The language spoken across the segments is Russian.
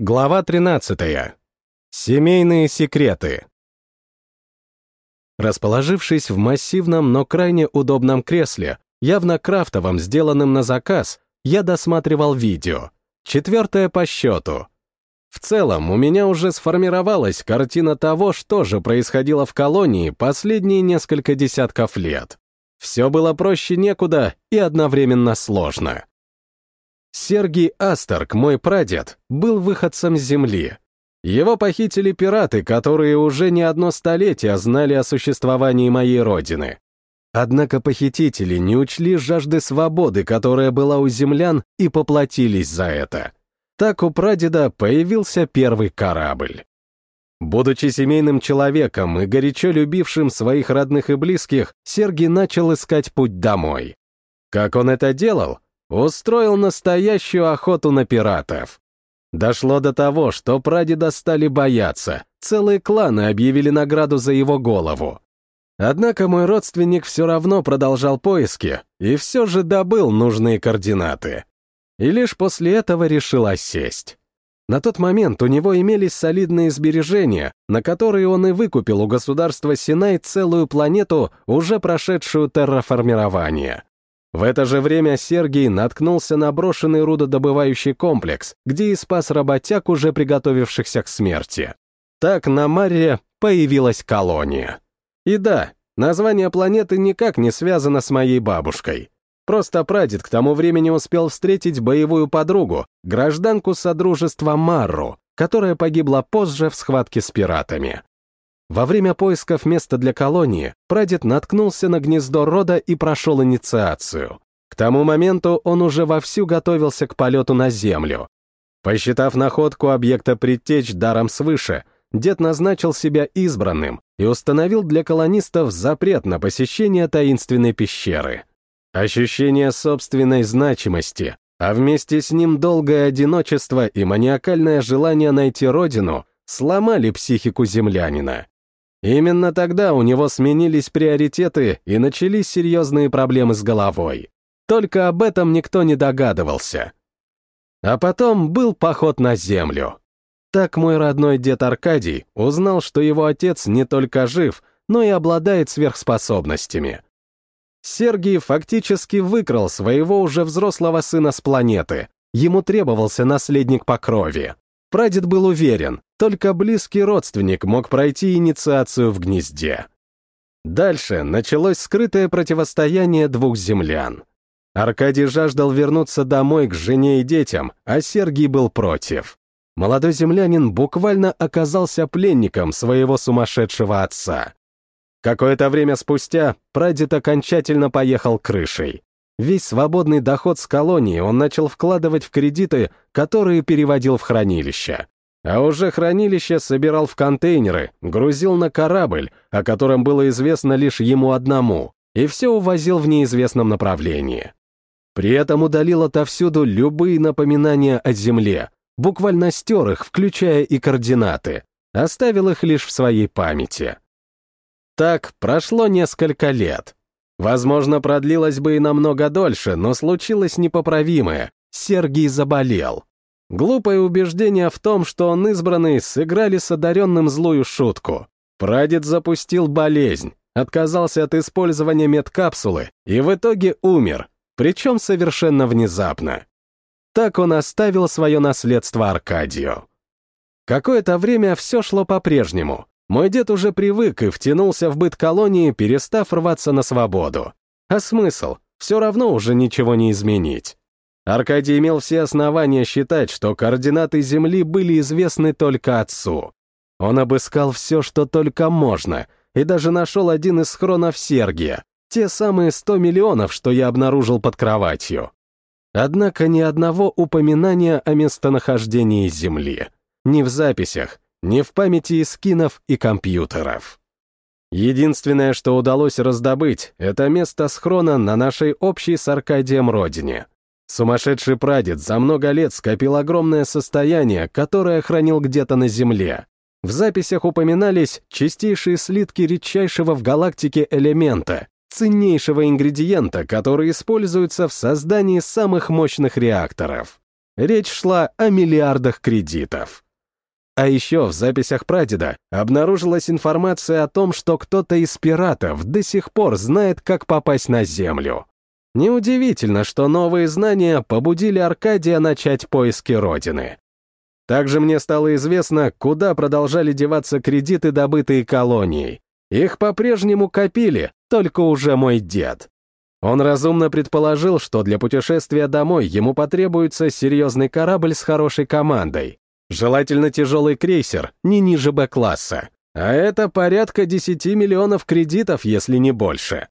Глава 13. Семейные секреты. Расположившись в массивном, но крайне удобном кресле, явно крафтовом, сделанном на заказ, я досматривал видео. Четвертое по счету. В целом, у меня уже сформировалась картина того, что же происходило в колонии последние несколько десятков лет. Все было проще некуда и одновременно сложно. Сергий Астерк, мой прадед, был выходцем с земли. Его похитили пираты, которые уже не одно столетие знали о существовании моей родины. Однако похитители не учли жажды свободы, которая была у землян, и поплатились за это. Так у прадеда появился первый корабль. Будучи семейным человеком и горячо любившим своих родных и близких, Сергий начал искать путь домой. Как он это делал? Устроил настоящую охоту на пиратов. Дошло до того, что прадеда стали бояться, целые кланы объявили награду за его голову. Однако мой родственник все равно продолжал поиски и все же добыл нужные координаты. И лишь после этого решил осесть. На тот момент у него имелись солидные сбережения, на которые он и выкупил у государства Синай целую планету, уже прошедшую терраформирование. В это же время Сергий наткнулся на брошенный рудодобывающий комплекс, где и спас работяг, уже приготовившихся к смерти. Так на Марре появилась колония. И да, название планеты никак не связано с моей бабушкой. Просто прадед к тому времени успел встретить боевую подругу, гражданку Содружества Марру, которая погибла позже в схватке с пиратами. Во время поисков места для колонии прадед наткнулся на гнездо рода и прошел инициацию. К тому моменту он уже вовсю готовился к полету на Землю. Посчитав находку объекта предтеч даром свыше, дед назначил себя избранным и установил для колонистов запрет на посещение таинственной пещеры. Ощущение собственной значимости, а вместе с ним долгое одиночество и маниакальное желание найти родину сломали психику землянина. Именно тогда у него сменились приоритеты и начались серьезные проблемы с головой. Только об этом никто не догадывался. А потом был поход на землю. Так мой родной дед Аркадий узнал, что его отец не только жив, но и обладает сверхспособностями. Сергий фактически выкрал своего уже взрослого сына с планеты. Ему требовался наследник по крови. Прадед был уверен, только близкий родственник мог пройти инициацию в гнезде. Дальше началось скрытое противостояние двух землян. Аркадий жаждал вернуться домой к жене и детям, а Сергий был против. Молодой землянин буквально оказался пленником своего сумасшедшего отца. Какое-то время спустя прадед окончательно поехал крышей. Весь свободный доход с колонии он начал вкладывать в кредиты, которые переводил в хранилище. А уже хранилище собирал в контейнеры, грузил на корабль, о котором было известно лишь ему одному, и все увозил в неизвестном направлении. При этом удалил отовсюду любые напоминания о Земле, буквально стер их, включая и координаты, оставил их лишь в своей памяти. Так прошло несколько лет. Возможно, продлилось бы и намного дольше, но случилось непоправимое. Сергий заболел. Глупое убеждение в том, что он избранный, сыграли с одаренным злую шутку. Прадед запустил болезнь, отказался от использования медкапсулы и в итоге умер, причем совершенно внезапно. Так он оставил свое наследство Аркадию. Какое-то время все шло по-прежнему. Мой дед уже привык и втянулся в быт колонии, перестав рваться на свободу. А смысл? Все равно уже ничего не изменить. Аркадий имел все основания считать, что координаты Земли были известны только отцу. Он обыскал все, что только можно, и даже нашел один из схронов Сергия, те самые 100 миллионов, что я обнаружил под кроватью. Однако ни одного упоминания о местонахождении Земли. Ни в записях, не в памяти скинов и компьютеров. Единственное, что удалось раздобыть, это место схрона на нашей общей с Аркадием родине. Сумасшедший прадед за много лет скопил огромное состояние, которое хранил где-то на Земле. В записях упоминались чистейшие слитки редчайшего в галактике элемента, ценнейшего ингредиента, который используется в создании самых мощных реакторов. Речь шла о миллиардах кредитов. А еще в записях прадеда обнаружилась информация о том, что кто-то из пиратов до сих пор знает, как попасть на Землю. Неудивительно, что новые знания побудили Аркадия начать поиски Родины. Также мне стало известно, куда продолжали деваться кредиты, добытые колонией. Их по-прежнему копили, только уже мой дед. Он разумно предположил, что для путешествия домой ему потребуется серьезный корабль с хорошей командой. Желательно тяжелый крейсер, не ниже Б-класса. А это порядка 10 миллионов кредитов, если не больше.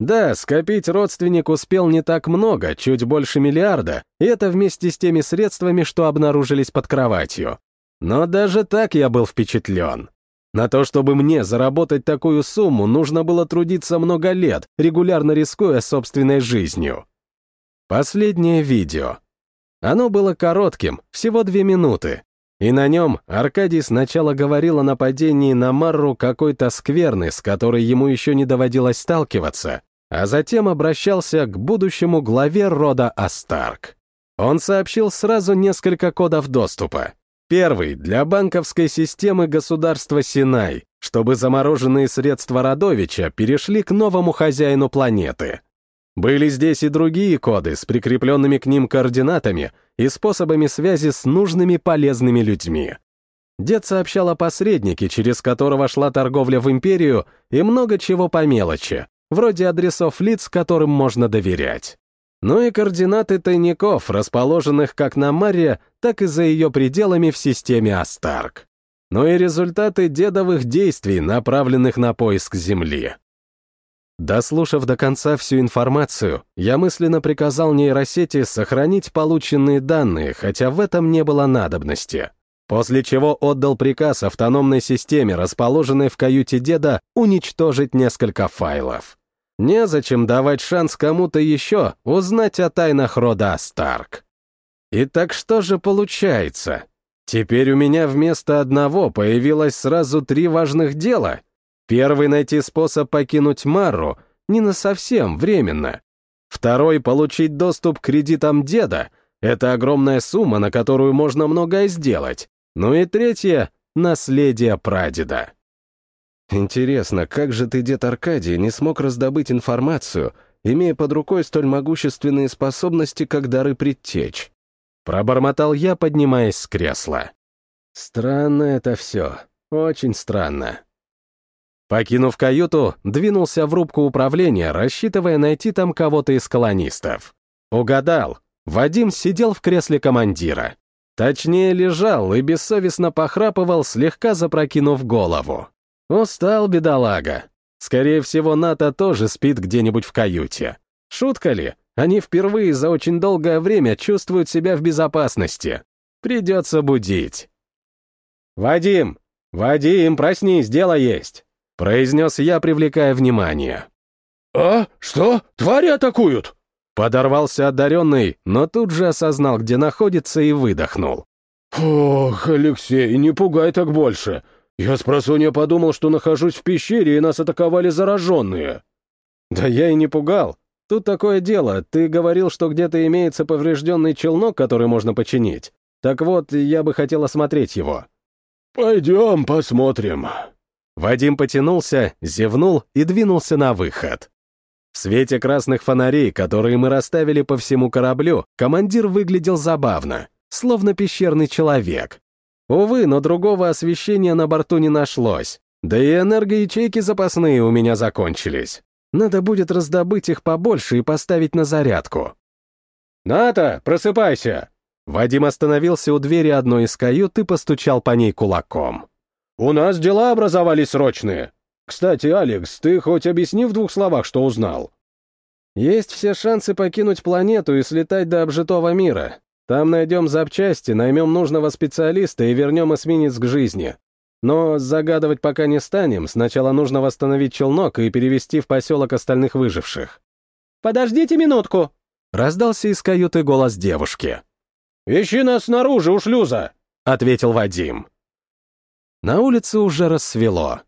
Да, скопить родственник успел не так много, чуть больше миллиарда, и это вместе с теми средствами, что обнаружились под кроватью. Но даже так я был впечатлен. На то, чтобы мне заработать такую сумму, нужно было трудиться много лет, регулярно рискуя собственной жизнью. Последнее видео. Оно было коротким, всего две минуты. И на нем Аркадий сначала говорил о нападении на Марру какой-то скверны, с которой ему еще не доводилось сталкиваться, а затем обращался к будущему главе рода Астарк. Он сообщил сразу несколько кодов доступа. Первый — для банковской системы государства Синай, чтобы замороженные средства Родовича перешли к новому хозяину планеты. Были здесь и другие коды с прикрепленными к ним координатами и способами связи с нужными полезными людьми. Дед сообщал о посреднике, через которого шла торговля в империю, и много чего по мелочи, вроде адресов лиц, которым можно доверять. Ну и координаты тайников, расположенных как на Марре, так и за ее пределами в системе Астарк. Ну и результаты дедовых действий, направленных на поиск Земли. Дослушав до конца всю информацию, я мысленно приказал нейросети сохранить полученные данные, хотя в этом не было надобности. После чего отдал приказ автономной системе, расположенной в каюте деда, уничтожить несколько файлов. Незачем давать шанс кому-то еще узнать о тайнах рода Старк. Итак, что же получается? Теперь у меня вместо одного появилось сразу три важных дела. Первый — найти способ покинуть Мару, не на совсем, временно. Второй — получить доступ к кредитам деда. Это огромная сумма, на которую можно многое сделать. Ну и третье — наследие прадеда. Интересно, как же ты, дед Аркадий, не смог раздобыть информацию, имея под рукой столь могущественные способности, как дары предтеч? Пробормотал я, поднимаясь с кресла. Странно это все, очень странно. Покинув каюту, двинулся в рубку управления, рассчитывая найти там кого-то из колонистов. Угадал. Вадим сидел в кресле командира. Точнее, лежал и бессовестно похрапывал, слегка запрокинув голову. Устал, бедолага. Скорее всего, Ната тоже спит где-нибудь в каюте. Шутка ли? Они впервые за очень долгое время чувствуют себя в безопасности. Придется будить. «Вадим! Вадим, проснись, дело есть!» Произнес я, привлекая внимание. «А? Что? Твари атакуют?» Подорвался одаренный, но тут же осознал, где находится, и выдохнул. «Ох, Алексей, не пугай так больше. «Я с просонья подумал, что нахожусь в пещере, и нас атаковали зараженные». «Да я и не пугал. Тут такое дело. Ты говорил, что где-то имеется поврежденный челнок, который можно починить. Так вот, я бы хотел осмотреть его». «Пойдем посмотрим». Вадим потянулся, зевнул и двинулся на выход. В свете красных фонарей, которые мы расставили по всему кораблю, командир выглядел забавно, словно пещерный человек. Увы, но другого освещения на борту не нашлось. Да и энергоячейки запасные у меня закончились. Надо будет раздобыть их побольше и поставить на зарядку. «Ната, просыпайся!» Вадим остановился у двери одной из кают и постучал по ней кулаком. «У нас дела образовались срочные. Кстати, Алекс, ты хоть объясни в двух словах, что узнал?» «Есть все шансы покинуть планету и слетать до обжитого мира. Там найдем запчасти, наймем нужного специалиста и вернем эсминец к жизни. Но загадывать пока не станем, сначала нужно восстановить челнок и перевести в поселок остальных выживших. «Подождите минутку!» — раздался из каюты голос девушки. «Ищи нас снаружи, у шлюза!» — ответил Вадим. На улице уже рассвело.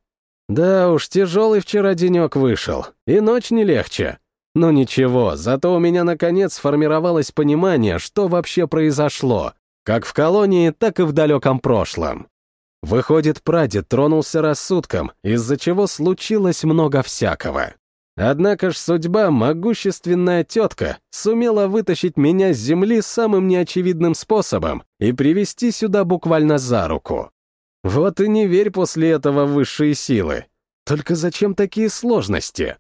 Да уж, тяжелый вчера денек вышел, и ночь не легче. Ну ничего, зато у меня наконец сформировалось понимание, что вообще произошло, как в колонии, так и в далеком прошлом. Выходит, прадед тронулся рассудком, из-за чего случилось много всякого. Однако ж судьба, могущественная тетка, сумела вытащить меня с земли самым неочевидным способом и привести сюда буквально за руку. Вот и не верь после этого в высшие силы. Только зачем такие сложности?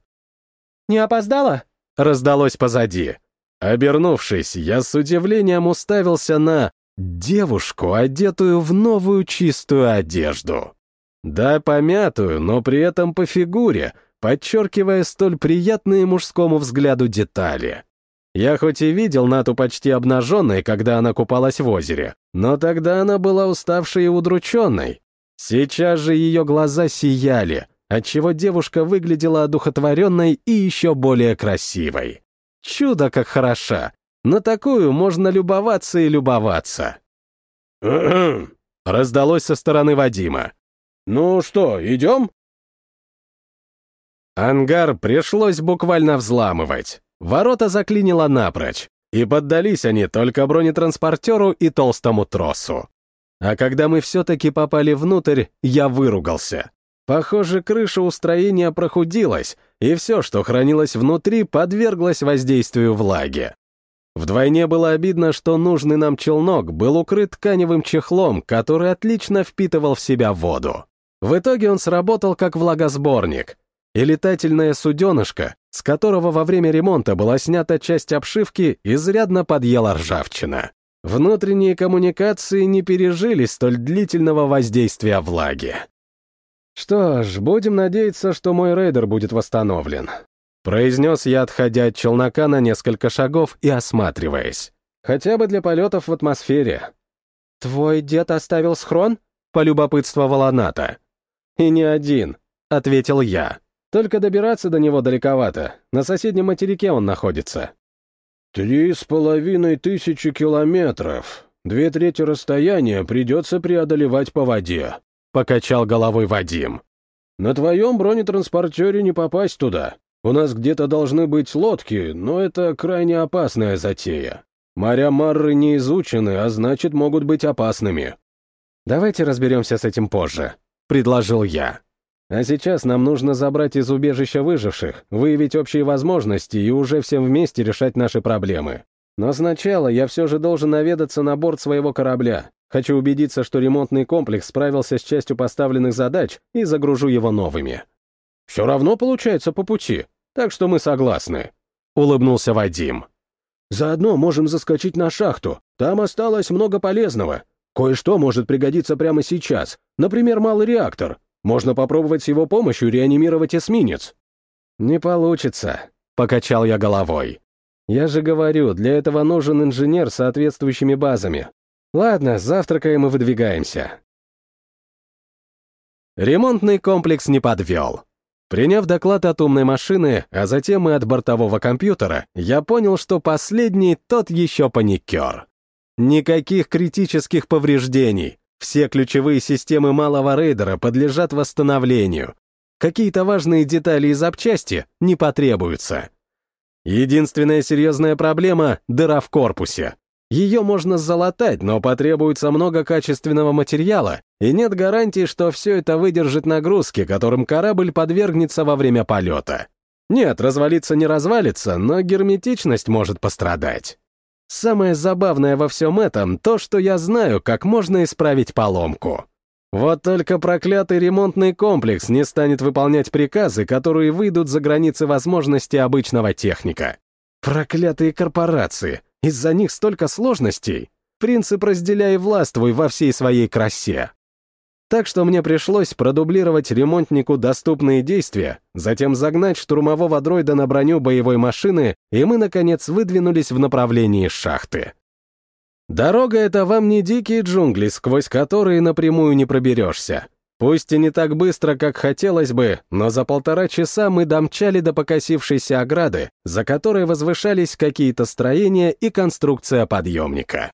«Не опоздала?» — раздалось позади. Обернувшись, я с удивлением уставился на девушку, одетую в новую чистую одежду. Да, помятую, но при этом по фигуре, подчеркивая столь приятные мужскому взгляду детали. Я хоть и видел Нату почти обнаженной, когда она купалась в озере, но тогда она была уставшей и удрученной. Сейчас же ее глаза сияли, отчего девушка выглядела одухотворенной и еще более красивой. Чудо как хороша! На такую можно любоваться и любоваться. Раздалось со стороны Вадима. «Ну что, идем?» Ангар пришлось буквально взламывать. Ворота заклинило напрочь, и поддались они только бронетранспортеру и толстому тросу. А когда мы все-таки попали внутрь, я выругался. Похоже, крыша у строения прохудилась, и все, что хранилось внутри, подверглось воздействию влаги. Вдвойне было обидно, что нужный нам челнок был укрыт тканевым чехлом, который отлично впитывал в себя воду. В итоге он сработал как влагосборник, и летательное суденышко, с которого во время ремонта была снята часть обшивки, изрядно подъела ржавчина. Внутренние коммуникации не пережили столь длительного воздействия влаги. Что ж, будем надеяться, что мой рейдер будет восстановлен. Произнес я, отходя от челнока на несколько шагов и осматриваясь. Хотя бы для полетов в атмосфере. «Твой дед оставил схрон?» — полюбопытствовала Ната. «И не один», — ответил я. «Только добираться до него далековато. На соседнем материке он находится». «Три с половиной тысячи километров. Две трети расстояния придется преодолевать по воде», покачал головой Вадим. «На твоем бронетранспортере не попасть туда. У нас где-то должны быть лодки, но это крайне опасная затея. Моря Марры не изучены, а значит, могут быть опасными». «Давайте разберемся с этим позже», — предложил я. «А сейчас нам нужно забрать из убежища выживших, выявить общие возможности и уже всем вместе решать наши проблемы. Но сначала я все же должен наведаться на борт своего корабля, Хочу убедиться, что ремонтный комплекс справился с частью поставленных задач и загружу его новыми. Все равно получается по пути, так что мы согласны», — улыбнулся Вадим. «Заодно можем заскочить на шахту, там осталось много полезного. Кое-что может пригодиться прямо сейчас, например, малый реактор. Можно попробовать с его помощью реанимировать эсминец». «Не получится», — покачал я головой. «Я же говорю, для этого нужен инженер с соответствующими базами. Ладно, завтракаем и выдвигаемся. Ремонтный комплекс не подвел. Приняв доклад от умной машины, а затем и от бортового компьютера, я понял, что последний тот еще паникер. Никаких критических повреждений. Все ключевые системы малого рейдера подлежат восстановлению. Какие-то важные детали и запчасти не потребуются. Единственная серьезная проблема — дыра в корпусе. Ее можно залатать, но потребуется много качественного материала, и нет гарантии, что все это выдержит нагрузки, которым корабль подвергнется во время полета. Нет, развалиться не развалится, но герметичность может пострадать. Самое забавное во всем этом то, что я знаю, как можно исправить поломку. Вот только проклятый ремонтный комплекс не станет выполнять приказы, которые выйдут за границы возможностей обычного техника. Проклятые корпорации, из-за них столько сложностей. Принцип «разделяй властвуй» во всей своей красе. Так что мне пришлось продублировать ремонтнику доступные действия, затем загнать штурмового дроида на броню боевой машины, и мы, наконец, выдвинулись в направлении шахты. Дорога — это вам не дикие джунгли, сквозь которые напрямую не проберешься. Пусть и не так быстро, как хотелось бы, но за полтора часа мы домчали до покосившейся ограды, за которой возвышались какие-то строения и конструкция подъемника.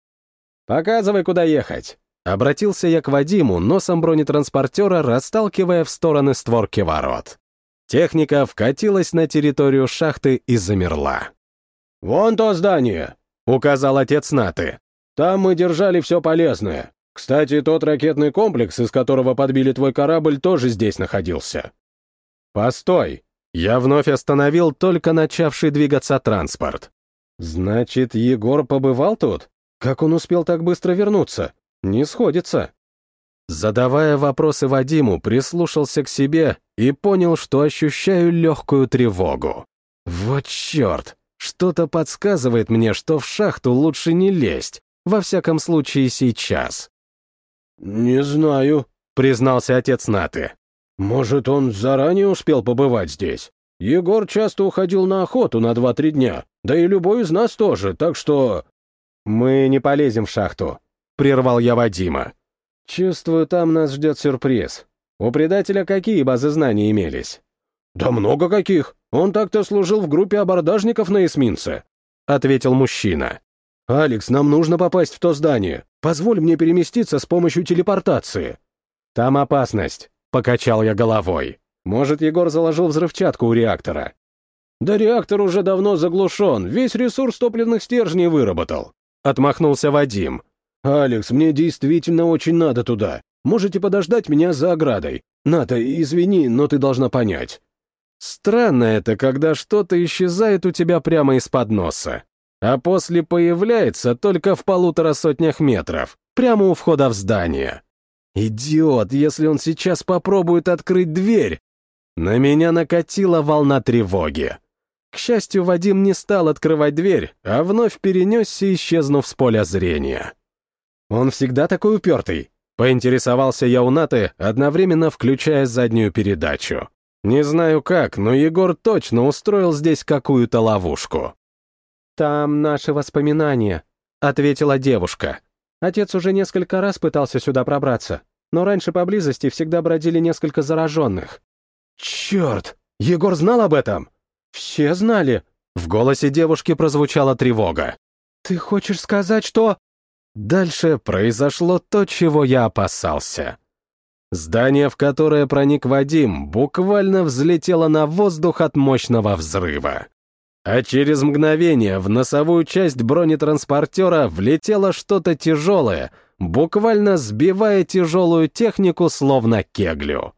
«Показывай, куда ехать!» Обратился я к Вадиму, носом бронетранспортера, расталкивая в стороны створки ворот. Техника вкатилась на территорию шахты и замерла. «Вон то здание», — указал отец Наты. «Там мы держали все полезное. Кстати, тот ракетный комплекс, из которого подбили твой корабль, тоже здесь находился». «Постой!» Я вновь остановил только начавший двигаться транспорт. «Значит, Егор побывал тут? Как он успел так быстро вернуться? Не сходится». Задавая вопросы Вадиму, прислушался к себе и понял, что ощущаю легкую тревогу. Вот черт! Что-то подсказывает мне, что в шахту лучше не лезть, во всяком случае сейчас. «Не знаю», — признался отец Наты. «Может, он заранее успел побывать здесь? Егор часто уходил на охоту на два-три дня, да и любой из нас тоже, так что...» «Мы не полезем в шахту», — прервал я Вадима. «Чувствую, там нас ждет сюрприз. У предателя какие базы знаний имелись?» «Да много каких. Он так-то служил в группе абордажников на эсминце», — ответил мужчина. «Алекс, нам нужно попасть в то здание. Позволь мне переместиться с помощью телепортации». «Там опасность», — покачал я головой. «Может, Егор заложил взрывчатку у реактора?» «Да реактор уже давно заглушен, весь ресурс топливных стержней выработал», — отмахнулся Вадим. «Алекс, мне действительно очень надо туда. Можете подождать меня за оградой. Ната, извини, но ты должна понять». Странно это, когда что-то исчезает у тебя прямо из-под носа, а после появляется только в полутора сотнях метров, прямо у входа в здание. Идиот, если он сейчас попробует открыть дверь. На меня накатила волна тревоги. К счастью, Вадим не стал открывать дверь, а вновь перенесся, исчезнув с поля зрения. Он всегда такой упертый, поинтересовался я у Наты, одновременно включая заднюю передачу. Не знаю как, но Егор точно устроил здесь какую-то ловушку. «Там наши воспоминания», — ответила девушка. «Отец уже несколько раз пытался сюда пробраться, но раньше поблизости всегда бродили несколько зараженных». «Черт! Егор знал об этом?» «Все знали». В голосе девушки прозвучала тревога. «Ты хочешь сказать, что...» Дальше произошло то, чего я опасался. Здание, в которое проник Вадим, буквально взлетело на воздух от мощного взрыва. А через мгновение в носовую часть бронетранспортера влетело что-то тяжелое, буквально сбивая тяжелую технику словно кеглю.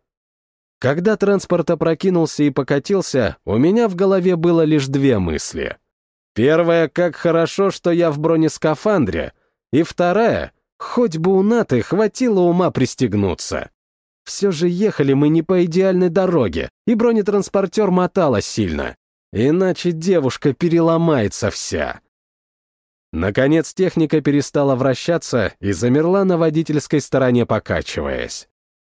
Когда транспорт опрокинулся и покатился, у меня в голове было лишь две мысли. Первая, как хорошо, что я в бронескафандре, и вторая, хоть бы у Наты хватило ума пристегнуться. Все же ехали мы не по идеальной дороге, и бронетранспортер мотало сильно. Иначе девушка переломается вся. Наконец техника перестала вращаться и замерла на водительской стороне, покачиваясь.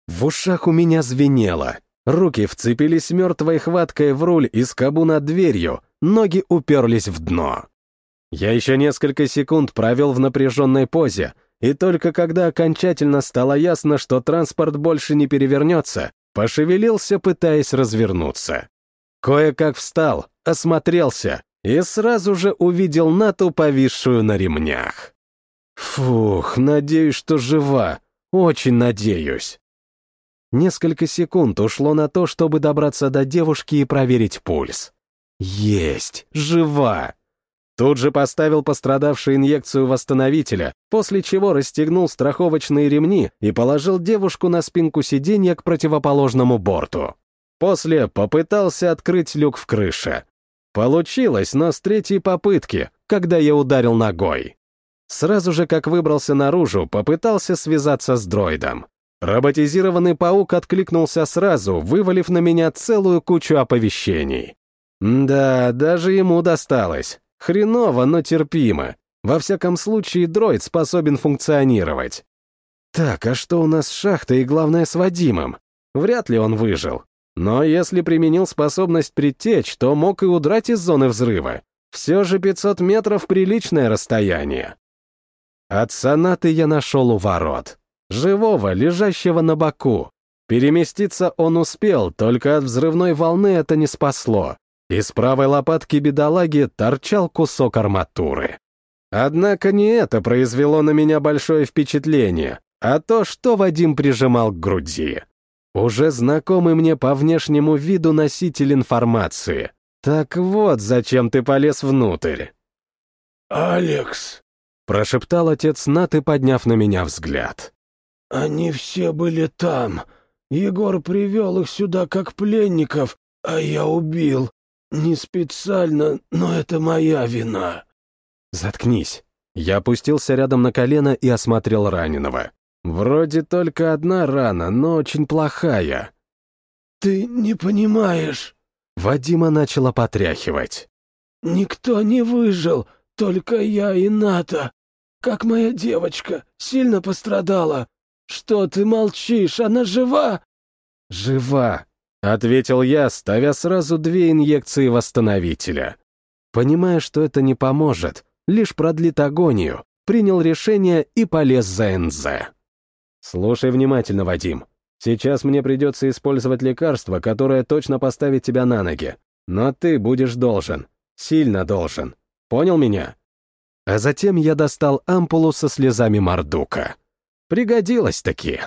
В ушах у меня звенело. Руки вцепились мертвой хваткой в руль и скобу над дверью, ноги уперлись в дно. Я еще несколько секунд провел в напряженной позе, и только когда окончательно стало ясно, что транспорт больше не перевернется, пошевелился, пытаясь развернуться. Кое-как встал, осмотрелся и сразу же увидел Нату, повисшую на ремнях. Фух, надеюсь, что жива, очень надеюсь. Несколько секунд ушло на то, чтобы добраться до девушки и проверить пульс. Есть, жива. Тут же поставил пострадавшую инъекцию восстановителя, после чего расстегнул страховочные ремни и положил девушку на спинку сиденья к противоположному борту. После попытался открыть люк в крыше. Получилось, но с третьей попытки, когда я ударил ногой. Сразу же, как выбрался наружу, попытался связаться с дроидом. Роботизированный паук откликнулся сразу, вывалив на меня целую кучу оповещений. Да, даже ему досталось. Хреново, но терпимо. Во всяком случае, дроид способен функционировать. Так, а что у нас с шахтой и, главное, с Вадимом? Вряд ли он выжил. Но если применил способность притечь, то мог и удрать из зоны взрыва. Все же 500 метров — приличное расстояние. От сонаты я нашел у ворот. Живого, лежащего на боку. Переместиться он успел, только от взрывной волны это не спасло. Из правой лопатки бедолаги торчал кусок арматуры. Однако не это произвело на меня большое впечатление, а то, что Вадим прижимал к груди. Уже знакомый мне по внешнему виду носитель информации. Так вот, зачем ты полез внутрь. «Алекс», — прошептал отец Наты, подняв на меня взгляд. «Они все были там. Егор привел их сюда как пленников, а я убил. Не специально, но это моя вина». «Заткнись». Я опустился рядом на колено и осмотрел раненого. Вроде только одна рана, но очень плохая. «Ты не понимаешь». Вадима начала потряхивать. «Никто не выжил, только я и Ната. Как моя девочка, сильно пострадала. Что ты молчишь, она жива?» «Жива», — ответил я, ставя сразу две инъекции восстановителя. Понимая, что это не поможет, лишь продлит агонию, принял решение и полез за НЗ. «Слушай внимательно, Вадим. Сейчас мне придется использовать лекарство, которое точно поставит тебя на ноги. Но ты будешь должен. Сильно должен. Понял меня?» А затем я достал ампулу со слезами Мардука. Пригодилось-таки.